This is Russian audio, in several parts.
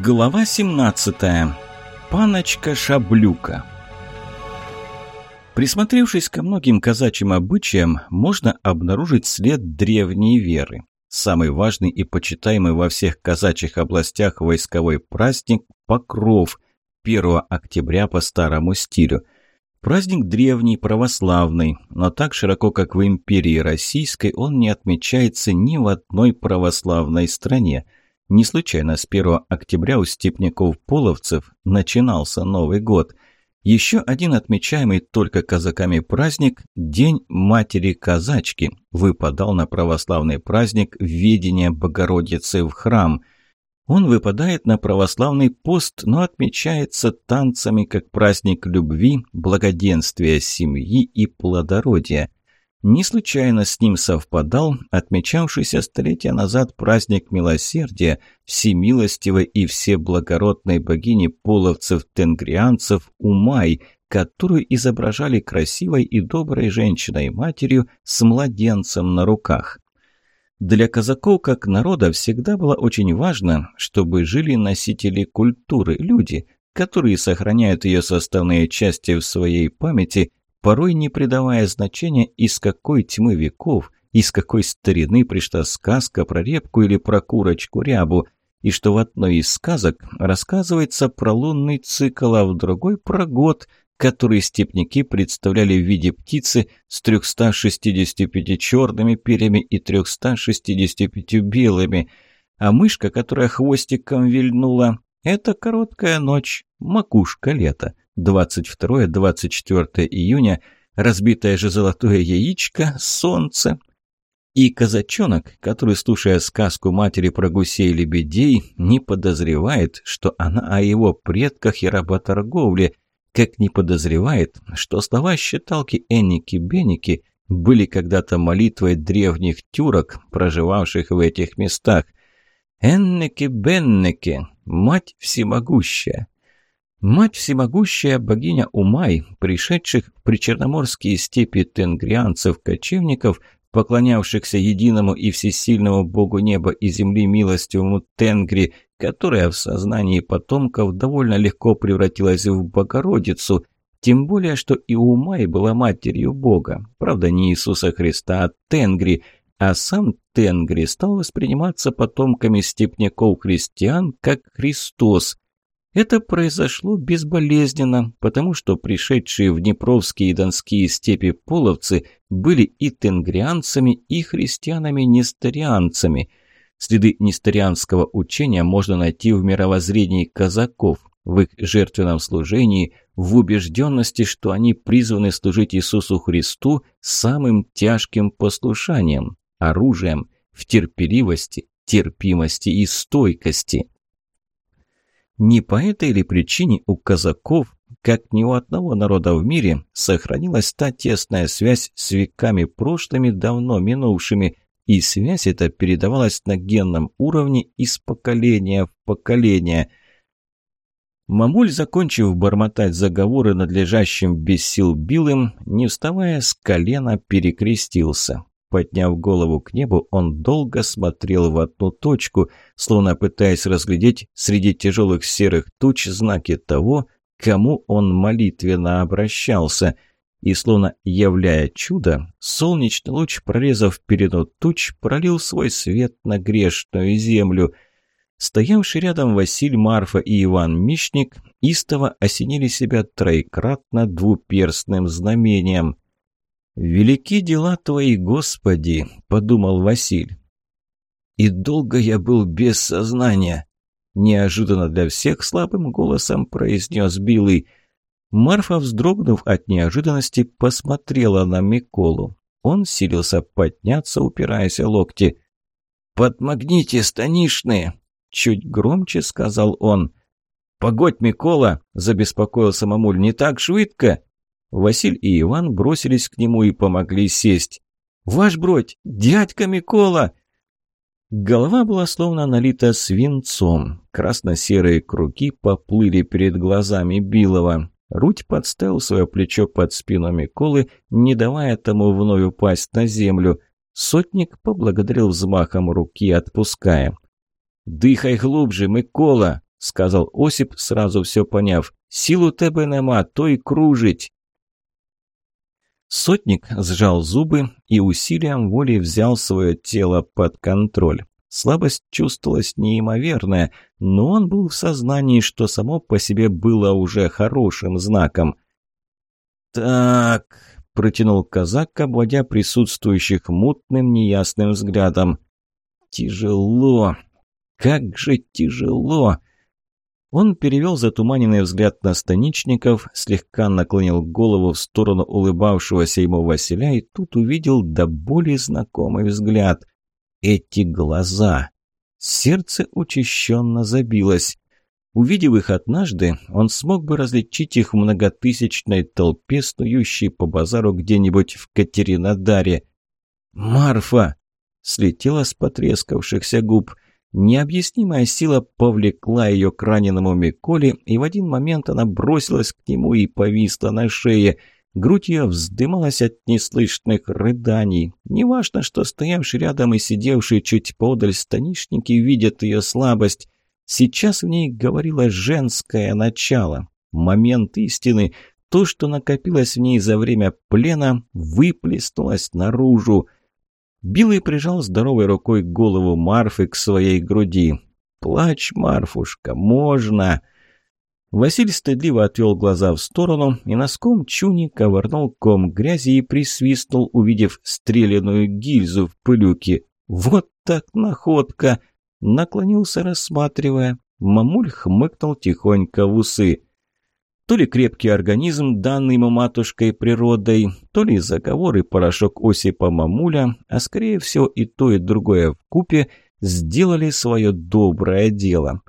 Глава 17. Паночка Шаблюка. Присмотревшись ко многим казачьим обычаям, можно обнаружить след древней веры. Самый важный и почитаемый во всех казачьих областях войсковой праздник – Покров, 1 октября по старому стилю. Праздник древний, православный, но так широко, как в империи российской, он не отмечается ни в одной православной стране – не случайно с 1 октября у степняков-половцев начинался Новый год. Еще один отмечаемый только казаками праздник – День Матери-Казачки – выпадал на православный праздник введения Богородицы в храм. Он выпадает на православный пост, но отмечается танцами как праздник любви, благоденствия семьи и плодородия – не случайно с ним совпадал отмечавшийся столетия назад праздник милосердия всемилостивой и всеблагородной богини половцев-тенгрианцев Умай, которую изображали красивой и доброй женщиной-матерью с младенцем на руках. Для казаков как народа всегда было очень важно, чтобы жили носители культуры, люди, которые сохраняют ее составные части в своей памяти – порой не придавая значения, из какой тьмы веков, из какой старины пришла сказка про репку или про курочку-рябу, и что в одной из сказок рассказывается про лунный цикл, а в другой про год, который степняки представляли в виде птицы с 365 черными перьями и 365 белыми, а мышка, которая хвостиком вильнула, это короткая ночь, макушка лета. 22-24 июня, разбитое же золотое яичко, солнце. И казачонок, который, слушая сказку матери про гусей и лебедей, не подозревает, что она о его предках и работорговле, как не подозревает, что слова считалки Энники-Бенники были когда-то молитвой древних тюрок, проживавших в этих местах. Энники-Бенники, мать всемогущая, Мать всемогущая богиня Умай, пришедших в причерноморские степи тенгрианцев-кочевников, поклонявшихся единому и всесильному богу неба и земли милостивому Тенгри, которая в сознании потомков довольно легко превратилась в Богородицу, тем более, что и Умай была матерью бога, правда не Иисуса Христа, а Тенгри, а сам Тенгри стал восприниматься потомками степняков-христиан как Христос – это произошло безболезненно, потому что пришедшие в Днепровские и Донские степи половцы были и тенгрианцами, и христианами-несторианцами. Следы несторианского учения можно найти в мировоззрении казаков, в их жертвенном служении, в убежденности, что они призваны служить Иисусу Христу самым тяжким послушанием, оружием, в терпеливости, терпимости и стойкости. Не по этой ли причине у казаков, как ни у одного народа в мире, сохранилась та тесная связь с веками прошлыми, давно минувшими, и связь эта передавалась на генном уровне из поколения в поколение. Мамуль, закончив бормотать заговоры надлежащим без сил билым, не вставая с колена, перекрестился. Подняв голову к небу, он долго смотрел в одну точку, словно пытаясь разглядеть среди тяжелых серых туч знаки того, кому он молитвенно обращался. И словно являя чудо, солнечный луч, прорезав переду туч, пролил свой свет на грешную землю. Стоявший рядом Василь Марфа и Иван Мишник истово осенили себя троекратно двуперстным знамением – «Велики дела Твои, Господи!» – подумал Василь. «И долго я был без сознания!» – неожиданно для всех слабым голосом произнес Билый. Марфа, вздрогнув от неожиданности, посмотрела на Миколу. Он силился подняться, упираясь в локти. «Подмагните, станишные!» – чуть громче сказал он. «Погодь, Микола!» – забеспокоился мамуль. «Не так швидко!» Василь и Иван бросились к нему и помогли сесть. «Ваш бродь! Дядька Микола!» Голова была словно налита свинцом. Красно-серые круги поплыли перед глазами Билова. Руть подставил свое плечо под спину Миколы, не давая тому вновь упасть на землю. Сотник поблагодарил взмахом руки, отпуская. «Дыхай глубже, Микола!» — сказал Осип, сразу все поняв. «Силу тебе нема, то и кружить!» Сотник сжал зубы и усилием воли взял свое тело под контроль. Слабость чувствовалась неимоверная, но он был в сознании, что само по себе было уже хорошим знаком. «Так», — протянул казак, обводя присутствующих мутным неясным взглядом. «Тяжело! Как же тяжело!» Он перевел затуманенный взгляд на станичников, слегка наклонил голову в сторону улыбавшегося ему Василя и тут увидел до боли знакомый взгляд. Эти глаза! Сердце учащенно забилось. Увидев их однажды, он смог бы различить их в многотысячной толпе, снующей по базару где-нибудь в Катеринодаре. «Марфа!» — слетела с потрескавшихся губ — Необъяснимая сила повлекла ее к раненому Миколе, и в один момент она бросилась к нему и повисла на шее. Грудь ее вздымалась от неслышных рыданий. Неважно, что стоявший рядом и сидевший чуть подаль станишники видят ее слабость. Сейчас в ней говорило женское начало. Момент истины, то, что накопилось в ней за время плена, выплеснулось наружу. Билый прижал здоровой рукой голову Марфы к своей груди. «Плачь, Марфушка, можно!» Василий стыдливо отвел глаза в сторону и носком чуни ковырнул ком грязи и присвистнул, увидев стреляную гильзу в пылюке. «Вот так находка!» Наклонился, рассматривая. Мамуль хмыкнул тихонько в усы. То ли крепкий организм, данный ему матушкой природой, то ли заговор и порошок Осипа Мамуля, а скорее всего и то, и другое в купе сделали свое доброе дело.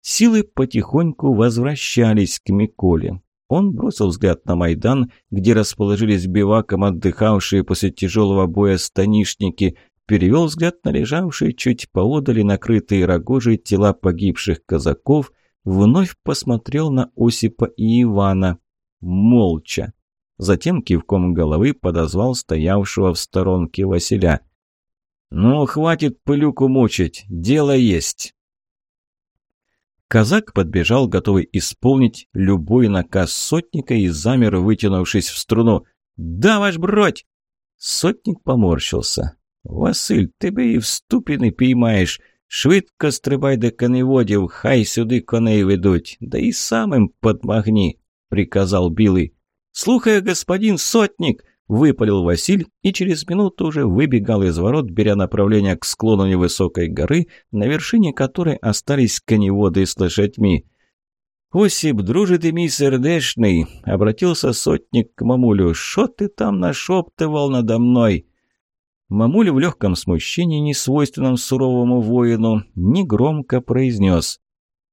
Силы потихоньку возвращались к Миколе. Он бросил взгляд на Майдан, где расположились биваком отдыхавшие после тяжелого боя станишники, перевел взгляд на лежавшие чуть поодали накрытые рогожей тела погибших казаков – вновь посмотрел на Осипа и Ивана. Молча. Затем кивком головы подозвал стоявшего в сторонке Василя. «Ну, хватит пылюку мучить, дело есть!» Казак подбежал, готовый исполнить любой наказ сотника и замер, вытянувшись в струну. «Да, ваш бродь!» Сотник поморщился. «Василь, тебе и в ступины піймаєш. Швидко стрибай до коневодів, хай сюди коней ведуть, да і самим подмагни, приказал Билый. «Слухай, господин сотник!» – выпалил Василь и через минуту уже выбегал из ворот, беря направление к склону невысокой горы, на вершине которой остались коневоды с лошадьми. «Осип, друже ты мій сердешный!» – обратился сотник к мамулю. «Шо ты там нашептывал надо мной?» Мамуль в легком смущении, не свойственном суровому воину, негромко произнес.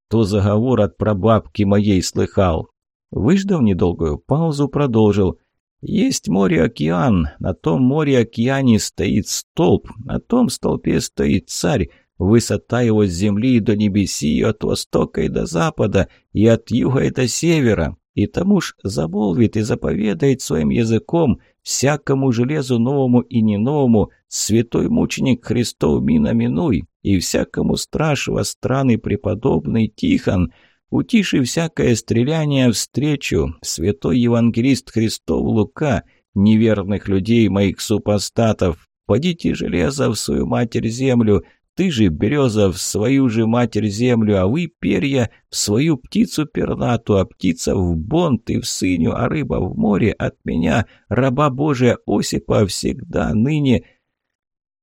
«То заговор от прабабки моей слыхал». Выждав недолгую паузу, продолжил. «Есть море-океан, на том море-океане стоит столб, на том столпе стоит царь, высота его с земли до небеси, от востока и до запада, и от юга и до севера, и тому ж заболвит и заповедает своим языком, всякому железу новому и не новому, святой мученик Христов мина минуй, и всякому страж во страны преподобный Тихон, утиши всякое стреляние встречу, святой евангелист Христов Лука, неверных людей моих супостатов, подите железо в свою матерь землю, ты же, береза, в свою же матерь землю, а вы, перья, в свою птицу пернату, а птица в бонт и в сыню, а рыба в море от меня, раба Божия Осипа, всегда, ныне...»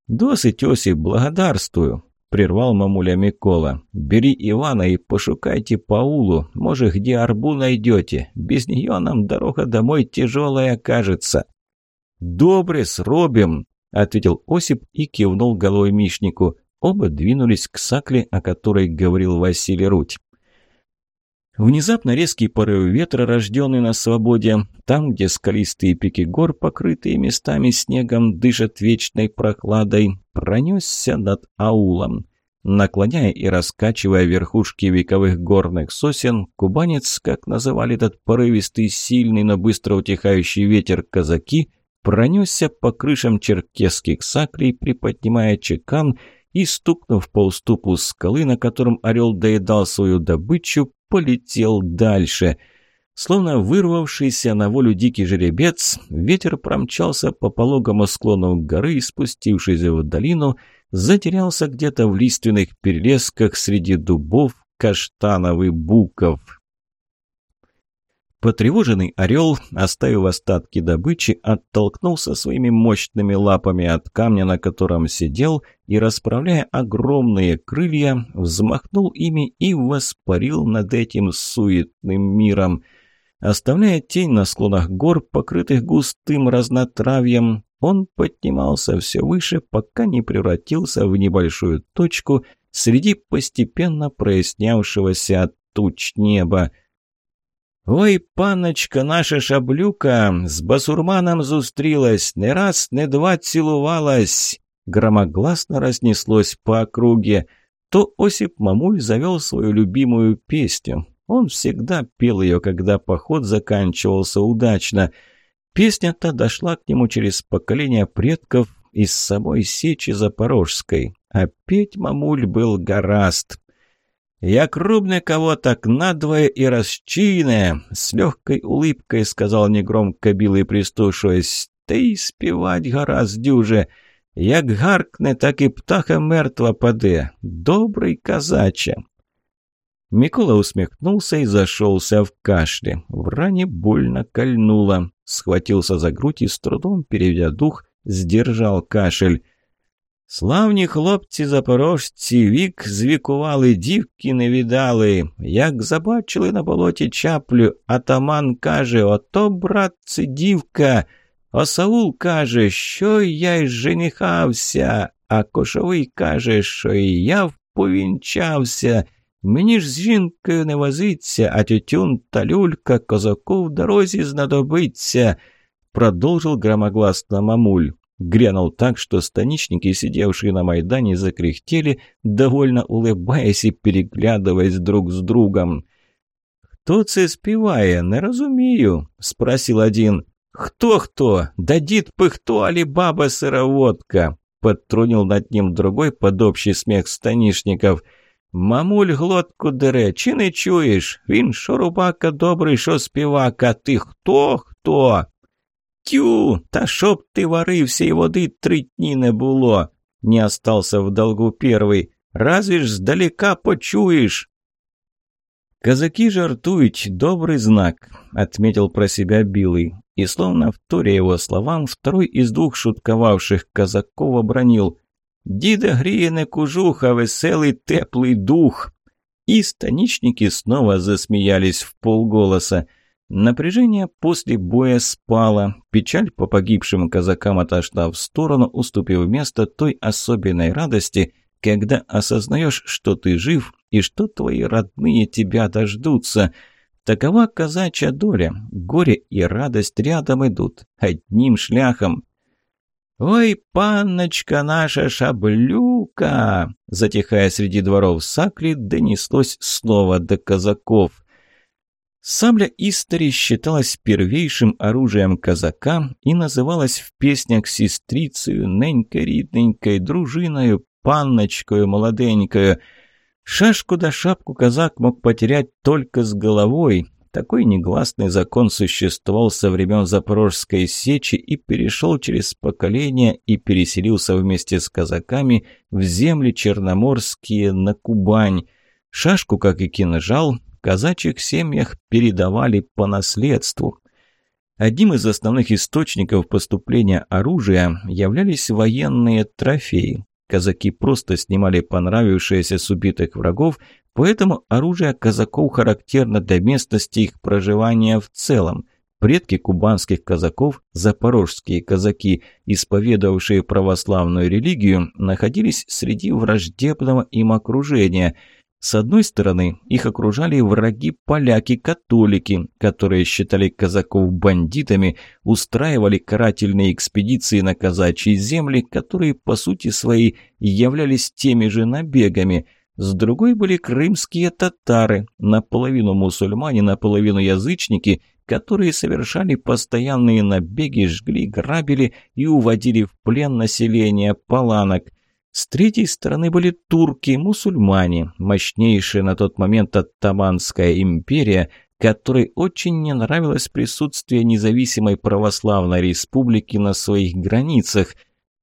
«Досыть, Осип, благодарствую!» — прервал мамуля Микола. «Бери Ивана и пошукайте Паулу. Может, где арбу найдете. Без нее нам дорога домой тяжелая кажется». «Добре, сробим!» — ответил Осип и кивнул головой Мишнику. Оба двинулись к сакле, о которой говорил Василий Руть. Внезапно резкий порыв ветра, рожденный на свободе, там, где скалистые пики гор, покрытые местами снегом, дышат вечной прохладой, пронесся над аулом. Наклоняя и раскачивая верхушки вековых горных сосен, кубанец, как называли этот порывистый, сильный, но быстро утихающий ветер казаки, пронесся по крышам черкесских саклей, приподнимая чекан и, стукнув по уступу скалы, на котором орел доедал свою добычу, полетел дальше. Словно вырвавшийся на волю дикий жеребец, ветер промчался по пологому склону горы и, спустившись в долину, затерялся где-то в лиственных перелесках среди дубов, каштанов и буков. Потревоженный орел, оставив остатки добычи, оттолкнулся своими мощными лапами от камня, на котором сидел, и, расправляя огромные крылья, взмахнул ими и воспарил над этим суетным миром. Оставляя тень на склонах гор, покрытых густым разнотравьем, он поднимался все выше, пока не превратился в небольшую точку среди постепенно прояснявшегося туч неба – Ой, паночка наша шаблюка з басурманом зустрілась, не раз, не два цілувалась. Громогласно разнеслось по округе. То Осип Мамуль завел свою любимую песню. Он всегда пел ее, когда поход заканчивался удачно. Песня-то дошла к нему через поколение предков из самой Сечи Запорожской. А петь Мамуль был гораст. «Я крупный кого так надвое и расчине!» С легкой улыбкой сказал негромко Білий, пристушуясь. «Та й співать гаразд дюже! Як гаркне, так і птаха мертва паде! Добрый казаче!» Микола усмехнулся и зашелся в кашле. В ране больно кольнуло. Схватился за грудь и с трудом, переведя дух, сдержал кашель. Славні хлопці запорожці вік звікували, дівки не віддали. Як забачили на болоті чаплю, атаман каже: Ото, братце, дівка. А Саул каже, що я й женихався, а кошовий каже, що і я вповінчався. Мені ж з жінкою не возиться, а тютюн та люлька козаку в дорозі знадобиться, продовжив громогласно мамуль. Грянул так, что станичники, сидевшие на Майдане, закряхтели, довольно улыбаясь и переглядываясь друг с другом. «Хто це співає? Не розумію», – спросил один. «Кто-кто? Да дід пыхто, али баба сыроводка?» – подтрунил над ним другой под общий смех станишников. «Мамуль глотку дере, чи не чуєш? Він шо рубака добрий, шо співак, а ти хто? Хто?» Тю, та щоб ти варився і води три дні не було. Не остался в долгу первый. Разве ж сдалека почуешь? Казаки жартуют, добрый знак, отметил про себя Билый. И словно вторя его словам, второй из двух шутковавших казаков обронил. «Діда гріє не кужуха, веселый теплый дух!» И станичники снова засмеялись в полголоса. Напряжение после боя спало, печаль по погибшим казакам отошла в сторону, уступив место той особенной радости, когда осознаешь, что ты жив и что твои родные тебя дождутся. Такова казачья доля, горе и радость рядом идут, одним шляхом. «Ой, панночка наша шаблюка!» Затихая среди дворов сакли, донеслось снова до казаков. Сабля Истори считалась первейшим оружием казака и называлась в песнях сестрицею, ненькой, рідненькой, дружиною, панночкою молоденькою. Шашку да шапку казак мог потерять только с головой. Такой негласный закон существовал со времен Запорожской сечи и перешел через поколения и переселился вместе с казаками в земли черноморские на Кубань. Шашку, как и кинжал, казачьих семьях передавали по наследству. Одним из основных источников поступления оружия являлись военные трофеи. Казаки просто снимали понравившиеся с убитых врагов, поэтому оружие казаков характерно для местности их проживания в целом. Предки кубанских казаков, запорожские казаки, исповедовавшие православную религию, находились среди враждебного им окружения – с одной стороны, их окружали враги-поляки-католики, которые считали казаков бандитами, устраивали карательные экспедиции на казачьи земли, которые по сути своей являлись теми же набегами. С другой были крымские татары, наполовину мусульмане, наполовину язычники, которые совершали постоянные набеги, жгли, грабили и уводили в плен население паланок – С третьей стороны были турки, мусульмане, мощнейшая на тот момент Оттаманская империя, которой очень не нравилось присутствие независимой православной республики на своих границах.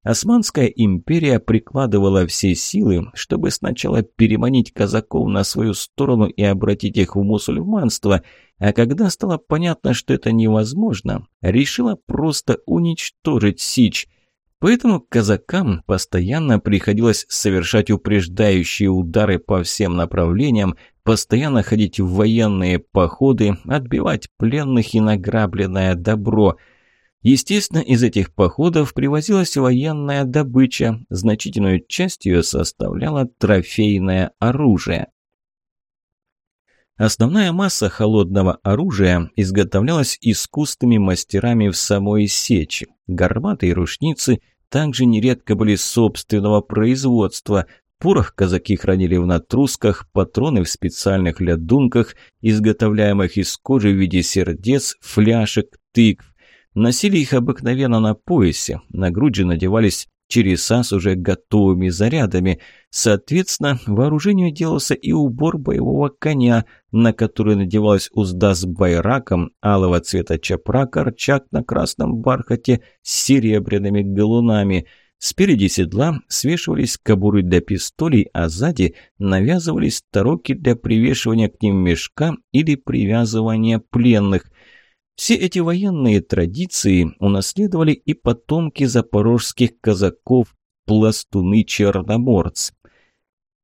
Османская империя прикладывала все силы, чтобы сначала переманить казаков на свою сторону и обратить их в мусульманство, а когда стало понятно, что это невозможно, решила просто уничтожить Сич – Поэтому казакам постоянно приходилось совершать упреждающие удары по всем направлениям, постоянно ходить в военные походы, отбивать пленных и награбленное добро. Естественно, из этих походов привозилась военная добыча, значительную часть ее составляло трофейное оружие. Основная масса холодного оружия изготовлялась искусственными мастерами в самой Сечи. Горбатые рушницы также нередко были собственного производства. Порох казаки хранили в натрусках, патроны в специальных лядунках, изготовляемых из кожи в виде сердец, фляжек, тыкв. Носили их обыкновенно на поясе, на грудь же надевались череса с уже готовыми зарядами. Соответственно, вооружению делался и убор боевого коня, на который надевалась узда с байраком, алого цвета чапра, корчак на красном бархате с серебряными галунами. Спереди седла свешивались кобуры для пистолей, а сзади навязывались тороки для привешивания к ним мешка или привязывания пленных – все эти военные традиции унаследовали и потомки запорожских казаков, пластуны-черноморцы.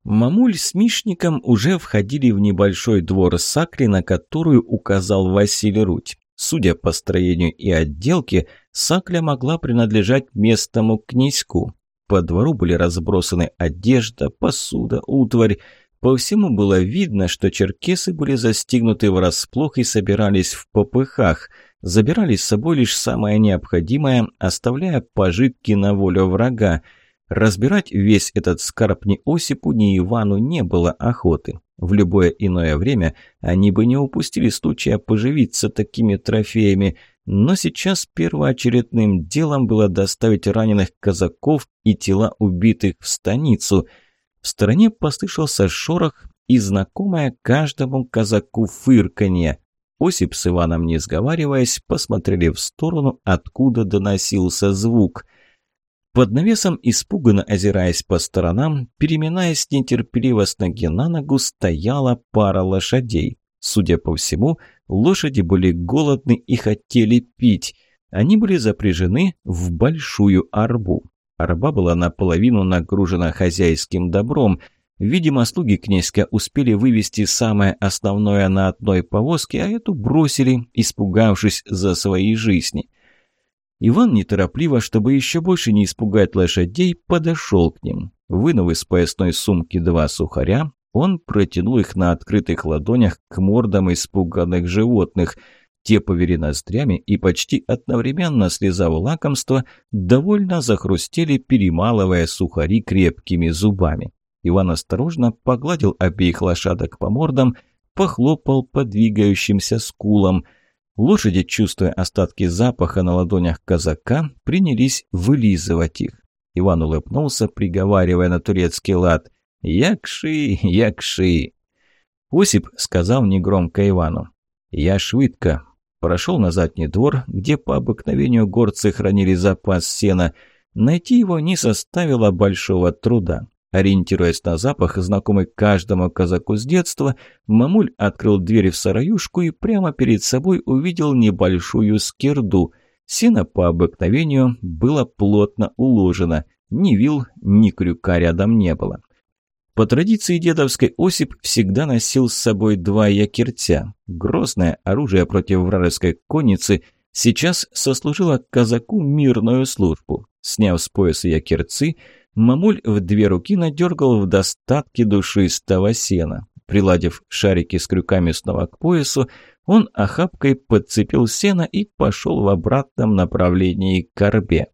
Мамуль с Мишником уже входили в небольшой двор Сакри, на которую указал Василий Руть. Судя по строению и отделке, Сакля могла принадлежать местному князьку. По двору были разбросаны одежда, посуда, утварь. По всему было видно, что черкесы были застигнуты врасплох и собирались в попыхах, забирали с собой лишь самое необходимое, оставляя пожитки на волю врага. Разбирать весь этот скарб ни Осипу, ни Ивану не было охоты. В любое иное время они бы не упустили случая поживиться такими трофеями, но сейчас первоочередным делом было доставить раненых казаков и тела убитых в станицу – в стороне послышался шорох и знакомое каждому казаку фырканье. Осип с Иваном, не сговариваясь, посмотрели в сторону, откуда доносился звук. Под навесом, испуганно озираясь по сторонам, переминаясь нетерпеливо с ноги на ногу, стояла пара лошадей. Судя по всему, лошади были голодны и хотели пить. Они были запряжены в большую арбу. Арба была наполовину нагружена хозяйским добром. Видимо, слуги князька успели вывести самое основное на одной повозке, а эту бросили, испугавшись за свои жизни. Иван неторопливо, чтобы еще больше не испугать лошадей, подошел к ним. Вынув из поясной сумки два сухаря, он протянул их на открытых ладонях к мордам испуганных животных – те повели ноздрями и почти одновременно слезав лакомство, довольно захрустели, перемалывая сухари крепкими зубами. Иван осторожно погладил обеих лошадок по мордам, похлопал по двигающимся скулам. Лошади, чувствуя остатки запаха на ладонях казака, принялись вылизывать их. Иван улыбнулся, приговаривая на турецкий лад «Якши, якши!» Осип сказал негромко Ивану «Я швидко, Прошел на задний двор, где по обыкновению горцы хранили запас сена. Найти его не составило большого труда. Ориентируясь на запах, знакомый каждому казаку с детства, мамуль открыл дверь в сараюшку и прямо перед собой увидел небольшую скирду. Сено по обыкновению было плотно уложено. Ни вил, ни крюка рядом не было. По традиции дедовской Осип всегда носил с собой два якиртя. Грозное оружие против вражеской конницы сейчас сослужило казаку мирную службу. Сняв с пояса якирцы, мамуль в две руки надергал в достатке душистого сена. Приладив шарики с крюками снова к поясу, он охапкой подцепил сено и пошел в обратном направлении к корбе.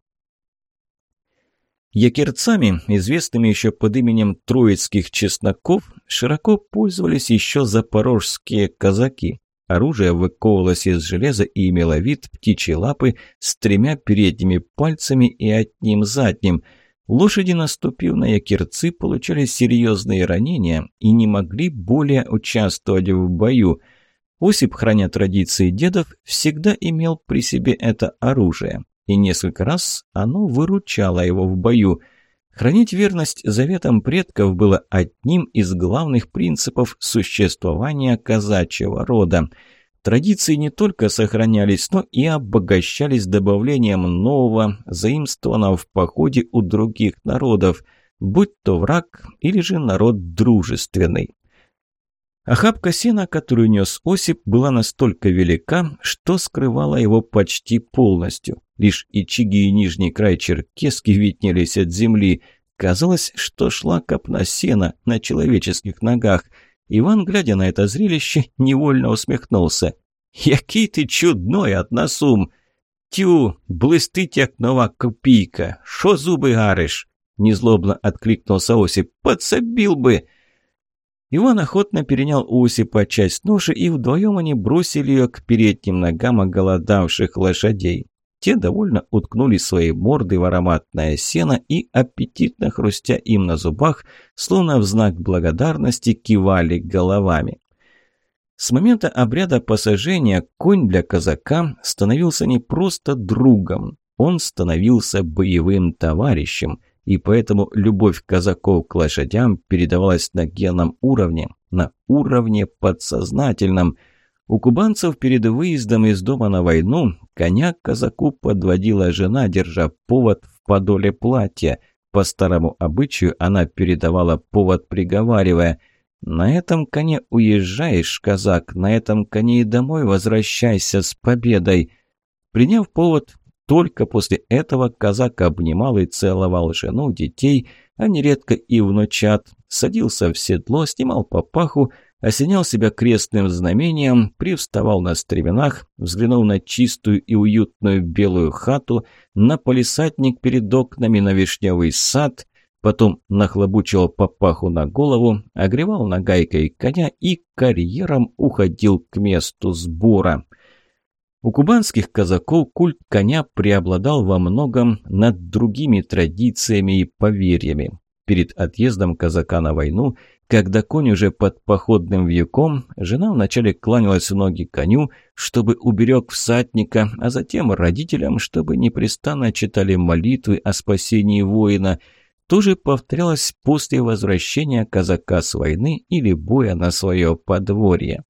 Якерцами, известными еще под именем Троицких чесноков, широко пользовались еще запорожские казаки. Оружие выковывалось из железа и имело вид птичьей лапы с тремя передними пальцами и одним задним. Лошади, наступив на якирцы, получали серьезные ранения и не могли более участвовать в бою. Осип, храня традиции дедов, всегда имел при себе это оружие, и несколько раз оно выручало его в бою. Хранить верность заветам предков было одним из главных принципов существования казачьего рода – Традиции не только сохранялись, но и обогащались добавлением нового, заимствованного в походе у других народов, будь то враг или же народ дружественный. Охапка сена, которую нес Осип, была настолько велика, что скрывала его почти полностью. Лишь ичиги и нижний край черкески виднелись от земли. Казалось, что шла копна сена на человеческих ногах – Иван, глядя на это зрелище, невольно усмехнулся. «Який ти чудной, односум! Тю, блистить, як нова копійка! Шо зуби гариш?» Незлобно откликнулся Осип. «Подсобил бы!» Иван охотно перенял у Осипа часть ноши, и вдвоем они бросили ее к передним ногам оголодавших лошадей. Те довольно уткнули свои морды в ароматное сено и, аппетитно хрустя им на зубах, словно в знак благодарности кивали головами. С момента обряда посажения конь для казака становился не просто другом, он становился боевым товарищем, и поэтому любовь казаков к лошадям передавалась на генном уровне, на уровне подсознательном – у кубанцев перед выездом из дома на войну коня казаку подводила жена, держа повод в подоле платья. По старому обычаю она передавала повод, приговаривая «На этом коне уезжаешь, казак, на этом коне и домой возвращайся с победой». Приняв повод, только после этого казак обнимал и целовал жену, детей, а нередко и внучат, садился в седло, снимал папаху, осенял себя крестным знамением, привставал на стременах, взглянул на чистую и уютную белую хату, на полисадник перед окнами, на вишневый сад, потом нахлобучивал папаху на голову, огревал нагайкой коня и карьером уходил к месту сбора. У кубанских казаков культ коня преобладал во многом над другими традициями и поверьями. Перед отъездом казака на войну – когда конь уже под походным вьюком, жена вначале кланялась в ноги коню, чтобы уберег всадника, а затем родителям, чтобы непрестанно читали молитвы о спасении воина. То же повторялось после возвращения казака с войны или боя на свое подворье.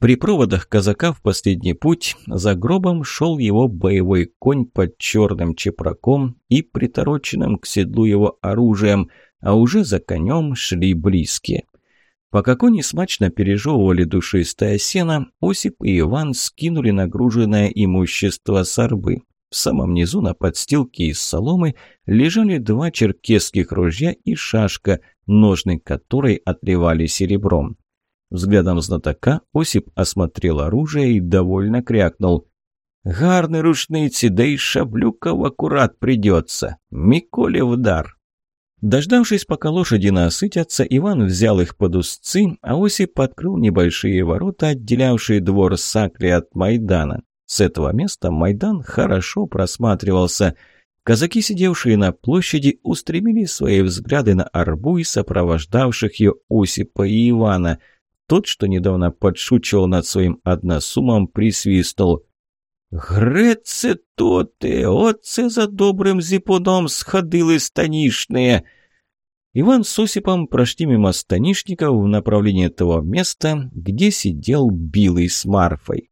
При проводах казака в последний путь за гробом шел его боевой конь под черным чепраком и притороченным к седлу его оружием – а уже за конем шли близкие. Пока кони смачно пережевывали душистое сено, Осип и Иван скинули нагруженное имущество с арбы. В самом низу на подстилке из соломы лежали два черкесских ружья и шашка, ножны которой отливали серебром. Взглядом знатока Осип осмотрел оружие и довольно крякнул. «Гарны рушницы, да и шаблюков аккурат придется. Миколе в дар!» Дождавшись, пока лошади насытятся, Иван взял их под узцы, а Осип открыл небольшие ворота, отделявшие двор Сакли от Майдана. С этого места Майдан хорошо просматривался. Казаки, сидевшие на площади, устремили свои взгляды на арбу и сопровождавших ее Осипа и Ивана. Тот, что недавно подшучивал над своим односумом, присвистнул. Греце тоте, оце за добрым зипуном сходили станишные!» Иван с Осипом прошли мимо станишников в направлении того места, где сидел Билый с Марфой.